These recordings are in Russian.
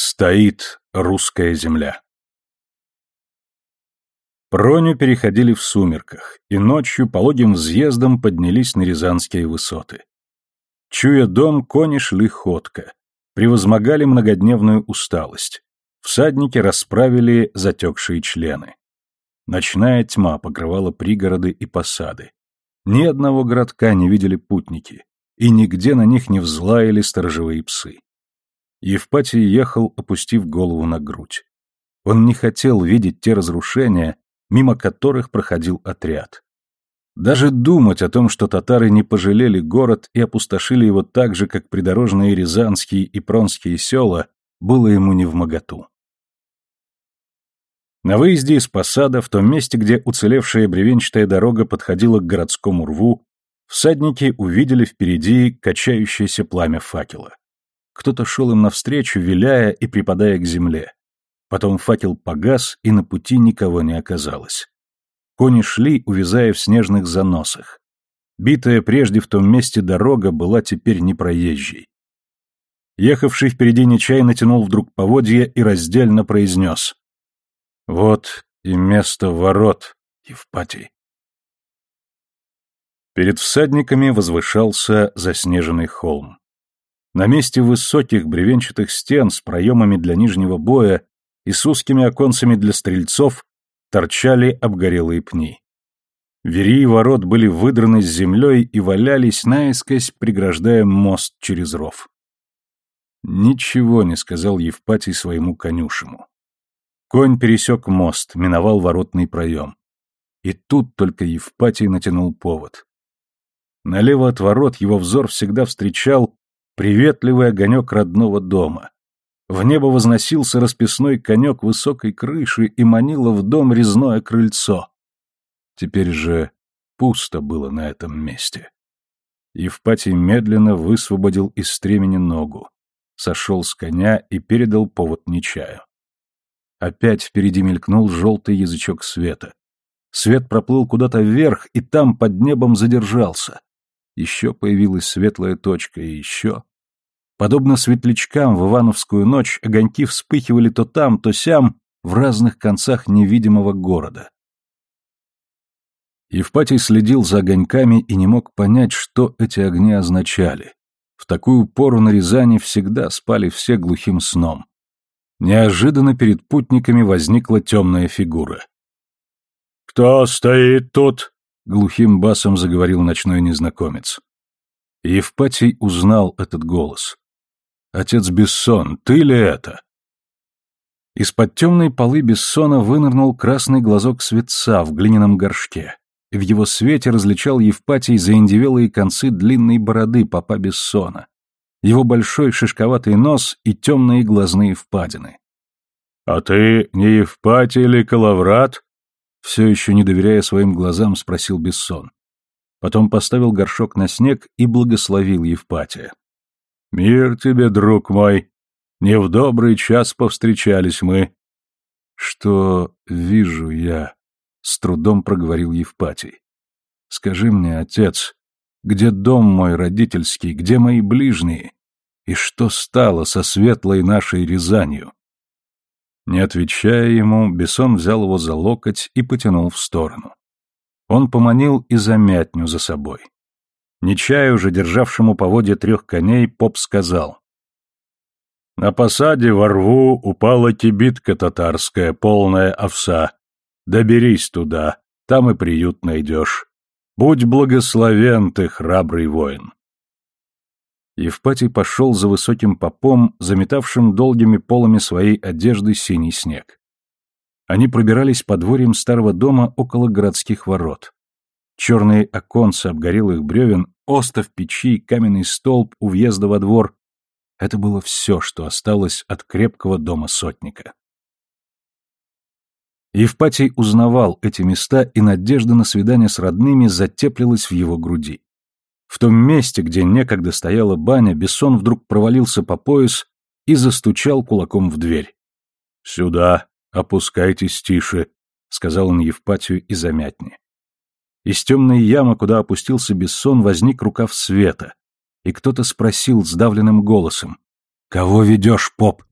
Стоит русская земля. Проню переходили в сумерках, и ночью пологим взъездом поднялись на Рязанские высоты. Чуя дом, кони шли ходко, превозмогали многодневную усталость. Всадники расправили затекшие члены. Ночная тьма покрывала пригороды и посады. Ни одного городка не видели путники, и нигде на них не взлаяли сторожевые псы. Евпатий ехал, опустив голову на грудь. Он не хотел видеть те разрушения, мимо которых проходил отряд. Даже думать о том, что татары не пожалели город и опустошили его так же, как придорожные рязанские и пронские села, было ему невмоготу. На выезде из посада, в том месте, где уцелевшая бревенчатая дорога подходила к городскому рву, всадники увидели впереди качающееся пламя факела. Кто-то шел им навстречу, виляя и припадая к земле. Потом факел погас, и на пути никого не оказалось. Кони шли, увязая в снежных заносах. Битая прежде в том месте дорога была теперь непроезжей. Ехавший впереди Нечай натянул вдруг поводья и раздельно произнес. «Вот и место ворот, Евпатий». Перед всадниками возвышался заснеженный холм. На месте высоких бревенчатых стен с проемами для нижнего боя и с узкими оконцами для стрельцов торчали обгорелые пни. Двери и ворот были выдраны с землей и валялись наискось, преграждая мост через ров. Ничего не сказал Евпатий своему конюшему. Конь пересек мост, миновал воротный проем. И тут только Евпатий натянул повод. Налево от ворот его взор всегда встречал приветливый огонек родного дома. В небо возносился расписной конек высокой крыши и манило в дом резное крыльцо. Теперь же пусто было на этом месте. Евпатий медленно высвободил из стремени ногу, сошел с коня и передал повод Нечаю. Опять впереди мелькнул желтый язычок света. Свет проплыл куда-то вверх, и там под небом задержался. Еще появилась светлая точка, и еще. Подобно светлячкам в Ивановскую ночь огоньки вспыхивали то там, то сям, в разных концах невидимого города. Евпатий следил за огоньками и не мог понять, что эти огни означали. В такую пору на Рязани всегда спали все глухим сном. Неожиданно перед путниками возникла темная фигура. «Кто стоит тут?» — глухим басом заговорил ночной незнакомец. Евпатий узнал этот голос. «Отец Бессон, ты ли это?» Из-под темной полы Бессона вынырнул красный глазок светца в глиняном горшке. В его свете различал Евпатий заиндевелые концы длинной бороды папа Бессона, его большой шишковатый нос и темные глазные впадины. «А ты не Евпатий или Калаврат?» Все еще не доверяя своим глазам, спросил Бессон. Потом поставил горшок на снег и благословил Евпатия. «Мир тебе, друг мой! Не в добрый час повстречались мы!» «Что вижу я?» — с трудом проговорил Евпатий. «Скажи мне, отец, где дом мой родительский, где мои ближние? И что стало со светлой нашей Рязанью?» Не отвечая ему, Бессон взял его за локоть и потянул в сторону. Он поманил и замятню за собой. Нечаю же, державшему поводья трех коней, поп сказал. На посаде во рву упала кибитка татарская, полная овса. Доберись туда, там и приют найдешь. Будь благословен ты, храбрый воин. Евпатий пошел за высоким попом, заметавшим долгими полами своей одежды синий снег. Они пробирались по дворьям старого дома около городских ворот. Черные оконца обгорелых бревен, остов печи, каменный столб у въезда во двор — это было все, что осталось от крепкого дома сотника. Евпатий узнавал эти места, и надежда на свидание с родными затеплилась в его груди. В том месте, где некогда стояла баня, Бессон вдруг провалился по пояс и застучал кулаком в дверь. «Сюда, опускайтесь тише», — сказал он Евпатию и замятни. Из темной ямы, куда опустился Бессон, возник рукав света, и кто-то спросил сдавленным голосом. «Кого ведешь, поп?»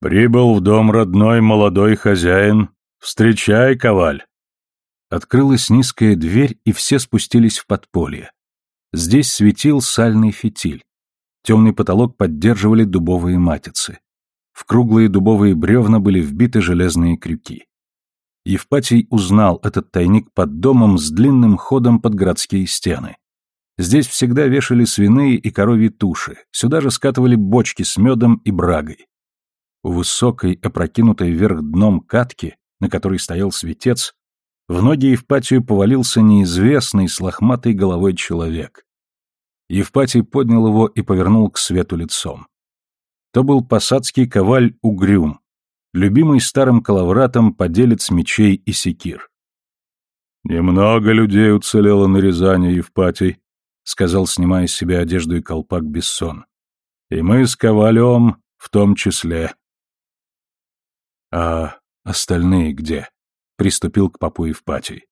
Прибыл в дом родной молодой хозяин. Встречай, коваль. Открылась низкая дверь, и все спустились в подполье. Здесь светил сальный фитиль. Темный потолок поддерживали дубовые матицы. В круглые дубовые бревна были вбиты железные крюки. Евпатий узнал этот тайник под домом с длинным ходом под городские стены. Здесь всегда вешали свиные и коровьи туши, сюда же скатывали бочки с медом и брагой. У высокой, опрокинутой вверх дном катки, на которой стоял светец, в ноги Евпатию повалился неизвестный с лохматой головой человек. Евпатий поднял его и повернул к свету лицом. То был посадский коваль Угрюм, любимый старым калавратом поделец мечей и секир. «Немного людей уцелело на Рязани, Евпатий», — сказал, снимая с себя одежду и колпак Бессон. «И мы с ковалем в том числе». «А остальные где?» — приступил к попу Евпатий.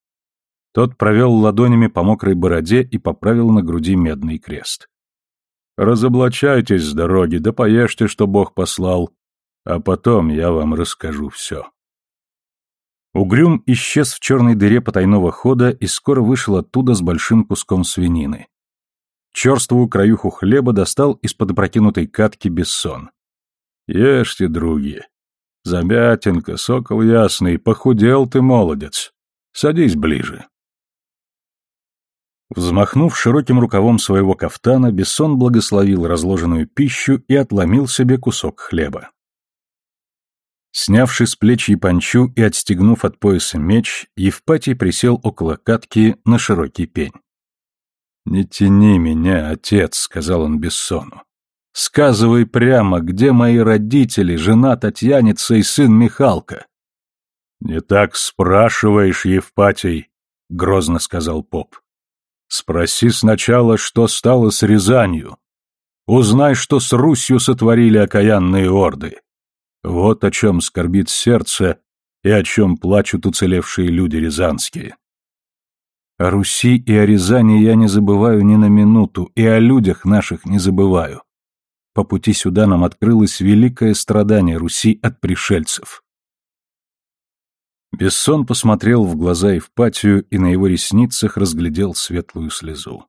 Тот провел ладонями по мокрой бороде и поправил на груди медный крест. «Разоблачайтесь с дороги, да поешьте, что Бог послал, а потом я вам расскажу все». Угрюм исчез в черной дыре потайного хода и скоро вышел оттуда с большим куском свинины. Черствую краюху хлеба достал из-под опрокинутой катки бессон. «Ешьте, други. Замятинка, сокол ясный, похудел ты, молодец. Садись ближе». Взмахнув широким рукавом своего кафтана, Бессон благословил разложенную пищу и отломил себе кусок хлеба. Снявши с плеч япончу и отстегнув от пояса меч, Евпатий присел около катки на широкий пень. «Не тяни меня, отец», — сказал он Бессону. «Сказывай прямо, где мои родители, жена Татьяница и сын Михалка?» «Не так спрашиваешь, Евпатий», — грозно сказал поп. Спроси сначала, что стало с Рязанью. Узнай, что с Русью сотворили окаянные орды. Вот о чем скорбит сердце и о чем плачут уцелевшие люди рязанские. О Руси и о Рязани я не забываю ни на минуту, и о людях наших не забываю. По пути сюда нам открылось великое страдание Руси от пришельцев. Бессон посмотрел в глаза Евпатию и на его ресницах разглядел светлую слезу.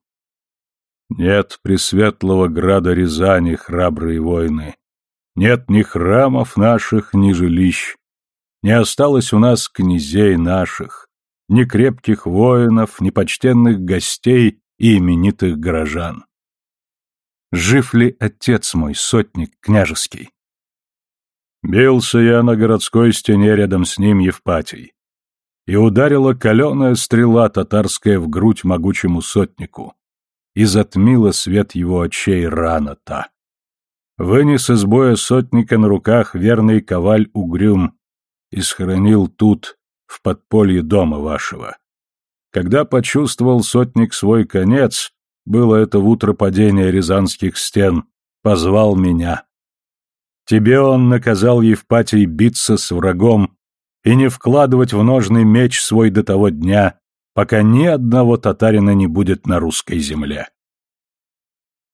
«Нет пресветлого града Рязани, храбрые воины. Нет ни храмов наших, ни жилищ. Не осталось у нас князей наших, ни крепких воинов, ни почтенных гостей и именитых горожан. Жив ли отец мой, сотник княжеский? Бился я на городской стене рядом с ним Евпатий. И ударила каленая стрела татарская в грудь могучему сотнику, и затмила свет его очей рана та. Вынес из боя сотника на руках верный коваль угрюм и схоронил тут, в подполье дома вашего. Когда почувствовал сотник свой конец, было это в утро падения рязанских стен, позвал меня. Тебе он наказал Евпатий биться с врагом и не вкладывать в ножный меч свой до того дня, пока ни одного татарина не будет на русской земле.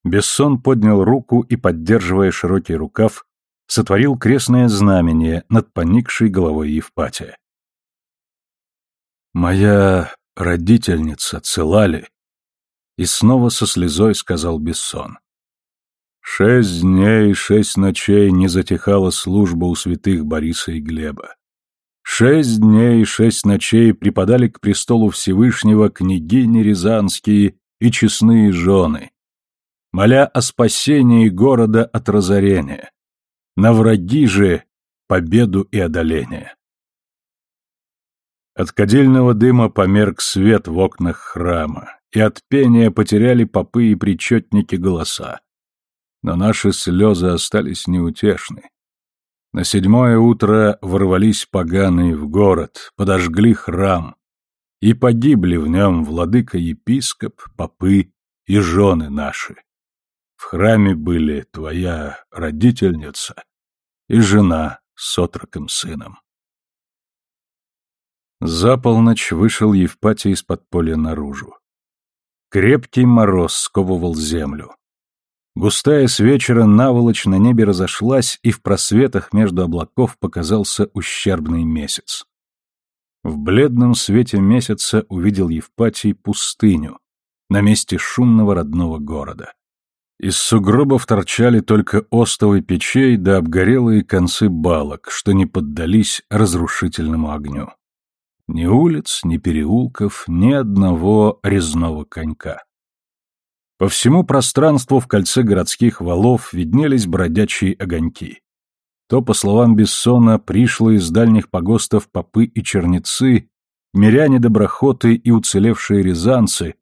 Бессон поднял руку и, поддерживая широкий рукав, сотворил крестное знамение над поникшей головой Евпатия. «Моя родительница цела ли?» И снова со слезой сказал Бессон. Шесть дней и шесть ночей не затихала служба у святых Бориса и Глеба. Шесть дней и шесть ночей припадали к престолу Всевышнего княгини Рязанские и честные жены, моля о спасении города от разорения, на враги же победу и одоление. От кадильного дыма померк свет в окнах храма, и от пения потеряли попы и причетники голоса но наши слезы остались неутешны. На седьмое утро ворвались поганые в город, подожгли храм, и погибли в нем владыка-епископ, попы и жены наши. В храме были твоя родительница и жена с отроком сыном. За полночь вышел Евпатий из-под поля наружу. Крепкий мороз сковывал землю. Густая с вечера наволочь на небе разошлась, и в просветах между облаков показался ущербный месяц. В бледном свете месяца увидел Евпатий пустыню на месте шумного родного города. Из сугробов торчали только остовы печей да обгорелые концы балок, что не поддались разрушительному огню. Ни улиц, ни переулков, ни одного резного конька. По всему пространству в кольце городских валов виднелись бродячие огоньки то, по словам Бессона, пришло из дальних погостов попы и черницы, миряне-доброхоты и уцелевшие рязанцы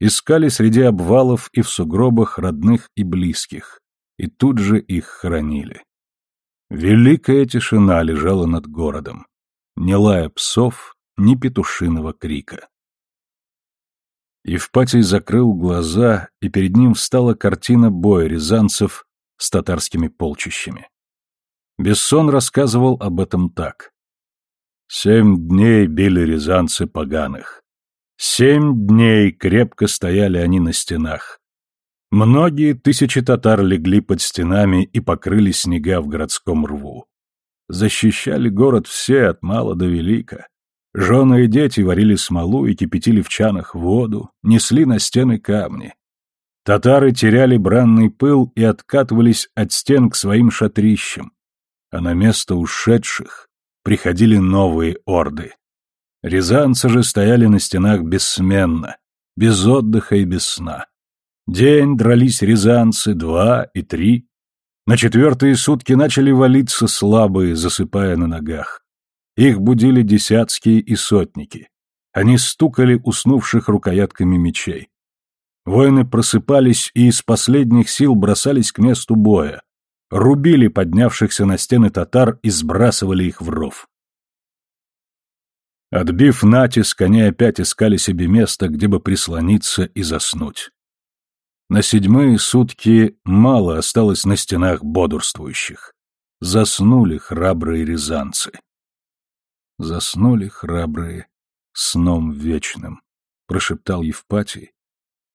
искали среди обвалов и в сугробах родных и близких, и тут же их хоронили. Великая тишина лежала над городом, ни лая псов, ни петушиного крика. Евпатий закрыл глаза, и перед ним встала картина боя рязанцев с татарскими полчищами. Бессон рассказывал об этом так. «Семь дней били рязанцы поганых. Семь дней крепко стояли они на стенах. Многие тысячи татар легли под стенами и покрыли снега в городском рву. Защищали город все от мала до велика. Жены и дети варили смолу и кипятили в чанах воду, несли на стены камни. Татары теряли бранный пыл и откатывались от стен к своим шатрищам а на место ушедших приходили новые орды. Рязанцы же стояли на стенах бессменно, без отдыха и без сна. День дрались рязанцы, два и три. На четвертые сутки начали валиться слабые, засыпая на ногах. Их будили десятские и сотники. Они стукали уснувших рукоятками мечей. Воины просыпались и из последних сил бросались к месту боя, рубили поднявшихся на стены татар и сбрасывали их в ров. Отбив натиск, они опять искали себе место, где бы прислониться и заснуть. На седьмые сутки мало осталось на стенах бодрствующих. Заснули храбрые рязанцы. Заснули храбрые сном вечным, прошептал Евпатий,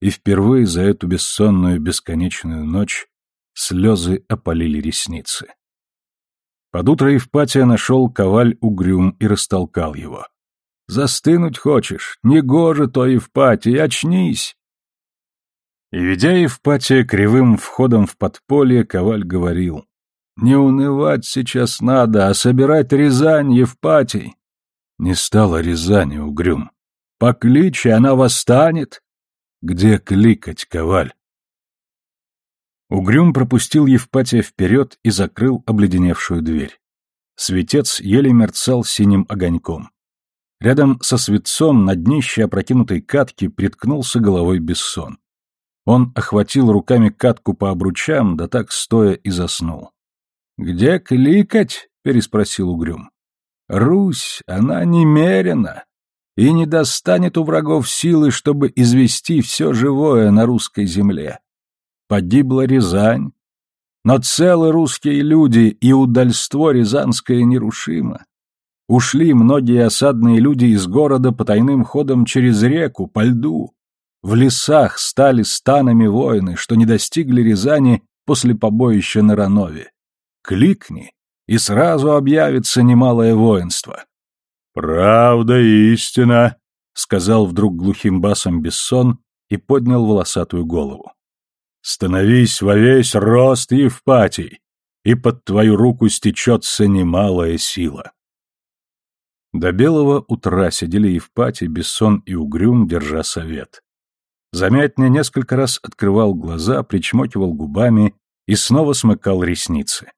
и впервые за эту бессонную бесконечную ночь Слезы опалили ресницы. Под утро Евпатия нашел коваль угрюм и растолкал его. «Застынуть хочешь? Негоже то, Евпатий, очнись!» И, ведя Евпатия кривым входом в подполье, коваль говорил. «Не унывать сейчас надо, а собирать Рязань, Евпатий!» Не стало Рязани угрюм. «Покличи, она восстанет!» «Где кликать, коваль?» Угрюм пропустил Евпатия вперед и закрыл обледеневшую дверь. Светец еле мерцал синим огоньком. Рядом со светцом на днище опрокинутой катки приткнулся головой Бессон. Он охватил руками катку по обручам, да так стоя и заснул. «Где кликать?» — переспросил Угрюм. «Русь, она немерена и не достанет у врагов силы, чтобы извести все живое на русской земле. Погибла Рязань, но целы русские люди, и удальство рязанское нерушимо. Ушли многие осадные люди из города по тайным ходам через реку, по льду. В лесах стали станами воины, что не достигли Рязани после побоища на Ранове. Кликни, и сразу объявится немалое воинство. «Правда истина», — сказал вдруг глухим басом Бессон и поднял волосатую голову. Становись во весь рост, Евпатий, и под твою руку стечется немалая сила. До белого утра сидели Евпатий, Бессон и Угрюм, держа совет. Замятня несколько раз открывал глаза, причмокивал губами и снова смыкал ресницы.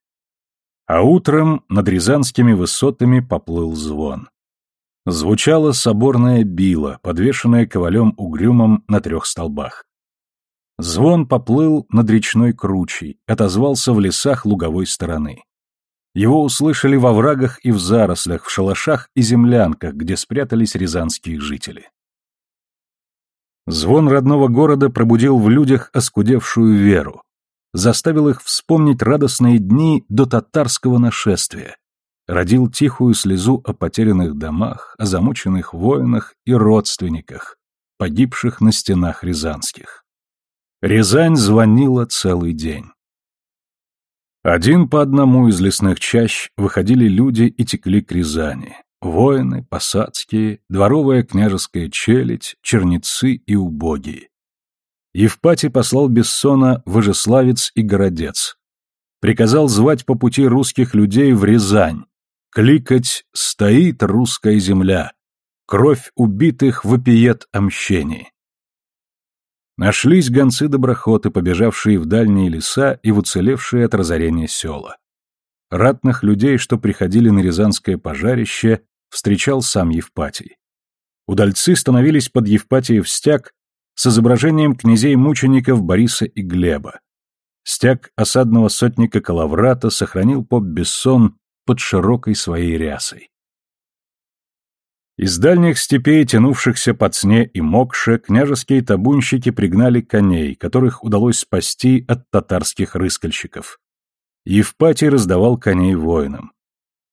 А утром над рязанскими высотами поплыл звон. Звучала соборная била, подвешенная ковалем угрюмом на трех столбах. Звон поплыл над речной кручей, отозвался в лесах луговой стороны. Его услышали во врагах и в зарослях, в шалашах и землянках, где спрятались рязанские жители. Звон родного города пробудил в людях оскудевшую веру, заставил их вспомнить радостные дни до татарского нашествия, родил тихую слезу о потерянных домах, о замученных воинах и родственниках, погибших на стенах рязанских. Рязань звонила целый день. Один по одному из лесных чащ выходили люди и текли к Рязани. Воины, посадские, дворовая княжеская челядь, черницы и убогие. Евпатий послал Бессона в Ижеславец и Городец. Приказал звать по пути русских людей в Рязань, кликать «Стоит русская земля», кровь убитых вопиет о мщении. Нашлись гонцы-доброходы, побежавшие в дальние леса и в уцелевшие от разорения села. Ратных людей, что приходили на Рязанское пожарище, встречал сам Евпатий. Удальцы становились под Евпатиев стяг с изображением князей-мучеников Бориса и Глеба. Стяг осадного сотника Калаврата сохранил поп Бессон под широкой своей рясой. Из дальних степей, тянувшихся под сне и мокше, княжеские табунщики пригнали коней, которых удалось спасти от татарских рыскальщиков. Евпатий раздавал коней воинам.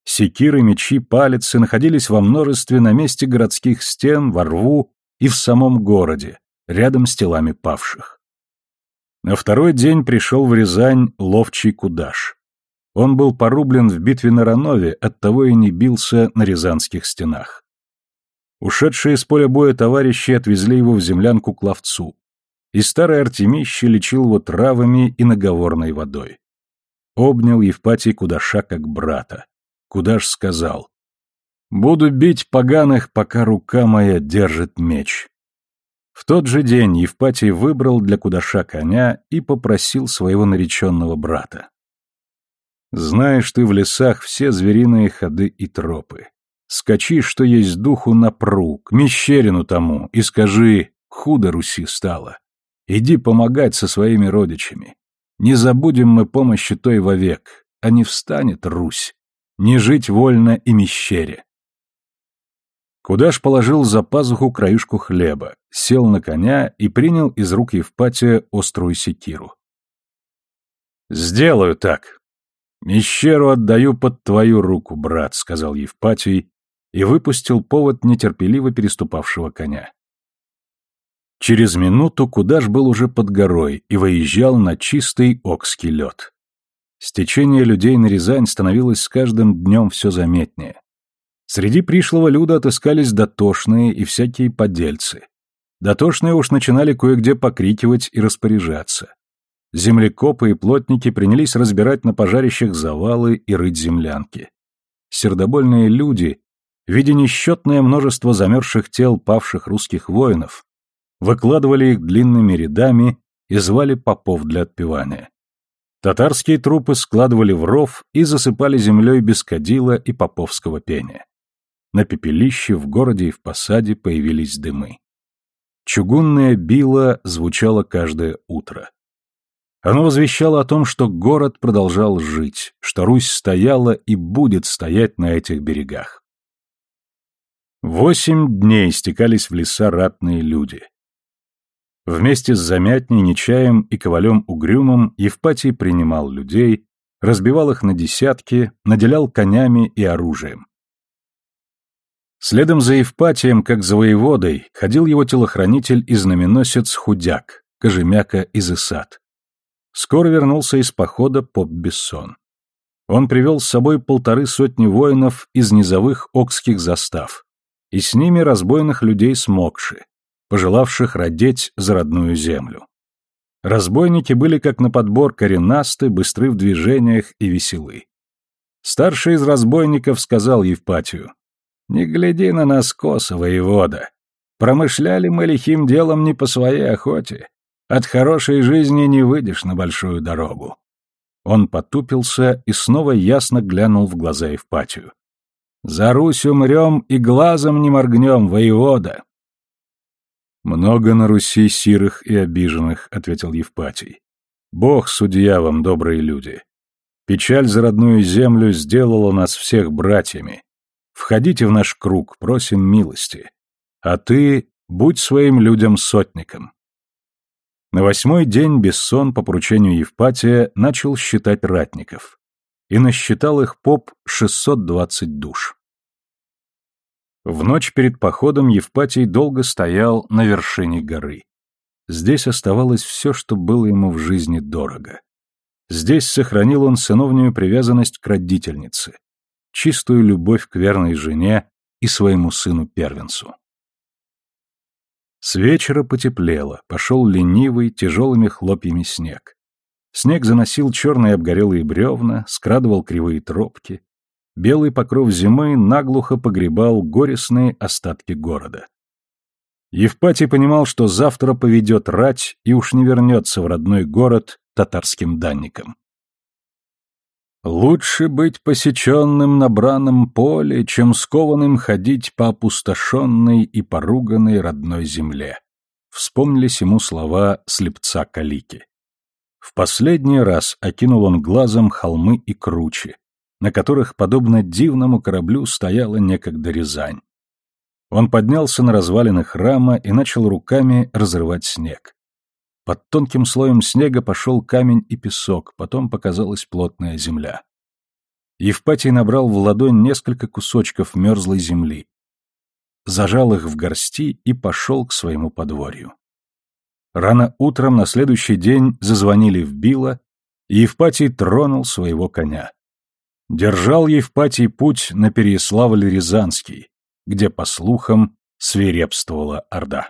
Секиры, мечи, палицы находились во множестве на месте городских стен, во рву и в самом городе, рядом с телами павших. На второй день пришел в Рязань ловчий кудаш. Он был порублен в битве на Ранове, оттого и не бился на рязанских стенах. Ушедшие с поля боя товарищи отвезли его в землянку к ловцу, и старый Артемище лечил его травами и наговорной водой. Обнял Евпатий Кудаша как брата. Кудаш сказал, «Буду бить поганых, пока рука моя держит меч». В тот же день Евпатий выбрал для кудаша коня и попросил своего нареченного брата. «Знаешь ты в лесах все звериные ходы и тропы. Скачи, что есть духу на пруг, мещерину тому, и скажи, худо Руси стало. Иди помогать со своими родичами. Не забудем мы помощи той вовек, а не встанет Русь. Не жить вольно и мещере. Кудаш положил за пазуху краюшку хлеба, сел на коня и принял из рук Евпатия острую секиру. «Сделаю так. Мещеру отдаю под твою руку, брат», — сказал Евпатий и выпустил повод нетерпеливо переступавшего коня. Через минуту Кудаш был уже под горой и выезжал на чистый окский лед. Стечение людей на Рязань становилось с каждым днем все заметнее. Среди пришлого люда отыскались дотошные и всякие подельцы. Дотошные уж начинали кое-где покрикивать и распоряжаться. Землекопы и плотники принялись разбирать на пожарищах завалы и рыть землянки. Сердобольные люди, видя несчетное множество замерзших тел павших русских воинов, выкладывали их длинными рядами и звали попов для отпевания. Татарские трупы складывали в ров и засыпали землей без кадила и поповского пения. На пепелище, в городе и в посаде появились дымы. Чугунное било звучало каждое утро. Оно возвещало о том, что город продолжал жить, что Русь стояла и будет стоять на этих берегах. Восемь дней стекались в леса ратные люди. Вместе с Замятней, Нечаем и Ковалем Угрюмом Евпатий принимал людей, разбивал их на десятки, наделял конями и оружием. Следом за Евпатием, как за воеводой, ходил его телохранитель и знаменосец Худяк, Кожемяка из Исад. Скоро вернулся из похода поп Бессон. Он привел с собой полторы сотни воинов из низовых окских застав, и с ними разбойных людей с Мокши, пожелавших родить за родную землю. Разбойники были как на подбор коренасты, быстры в движениях и веселы. Старший из разбойников сказал Евпатию, не гляди на нас косо, воевода. Промышляли мы лихим делом не по своей охоте. От хорошей жизни не выйдешь на большую дорогу. Он потупился и снова ясно глянул в глаза Евпатию. «За Русь умрем и глазом не моргнем, воевода!» «Много на Руси сирых и обиженных», — ответил Евпатий. «Бог судья вам, добрые люди. Печаль за родную землю сделала нас всех братьями. Входите в наш круг, просим милости. А ты будь своим людям сотником. На восьмой день Бессон по поручению Евпатия начал считать ратников. И насчитал их поп 620 душ. В ночь перед походом Евпатий долго стоял на вершине горы. Здесь оставалось все, что было ему в жизни дорого. Здесь сохранил он сыновнюю привязанность к родительнице, чистую любовь к верной жене и своему сыну-первенцу. С вечера потеплело, пошел ленивый, тяжелыми хлопьями снег. Снег заносил черные обгорелые бревна, скрадывал кривые тропки. Белый покров зимы наглухо погребал горестные остатки города. Евпатий понимал, что завтра поведет рать и уж не вернется в родной город татарским данником. Лучше быть посеченным на браном поле, чем скованным ходить по опустошенной и поруганной родной земле. Вспомнились ему слова слепца Калики. В последний раз окинул он глазом холмы и кручи, на которых, подобно дивному кораблю, стояла некогда Рязань. Он поднялся на развалины храма и начал руками разрывать снег. Под тонким слоем снега пошел камень и песок, потом показалась плотная земля. Евпатий набрал в ладонь несколько кусочков мерзлой земли, зажал их в горсти и пошел к своему подворью. Рано утром на следующий день зазвонили в било, и Евпатий тронул своего коня. Держал Евпатий путь на Переяславль-Рязанский, где, по слухам, свирепствовала Орда.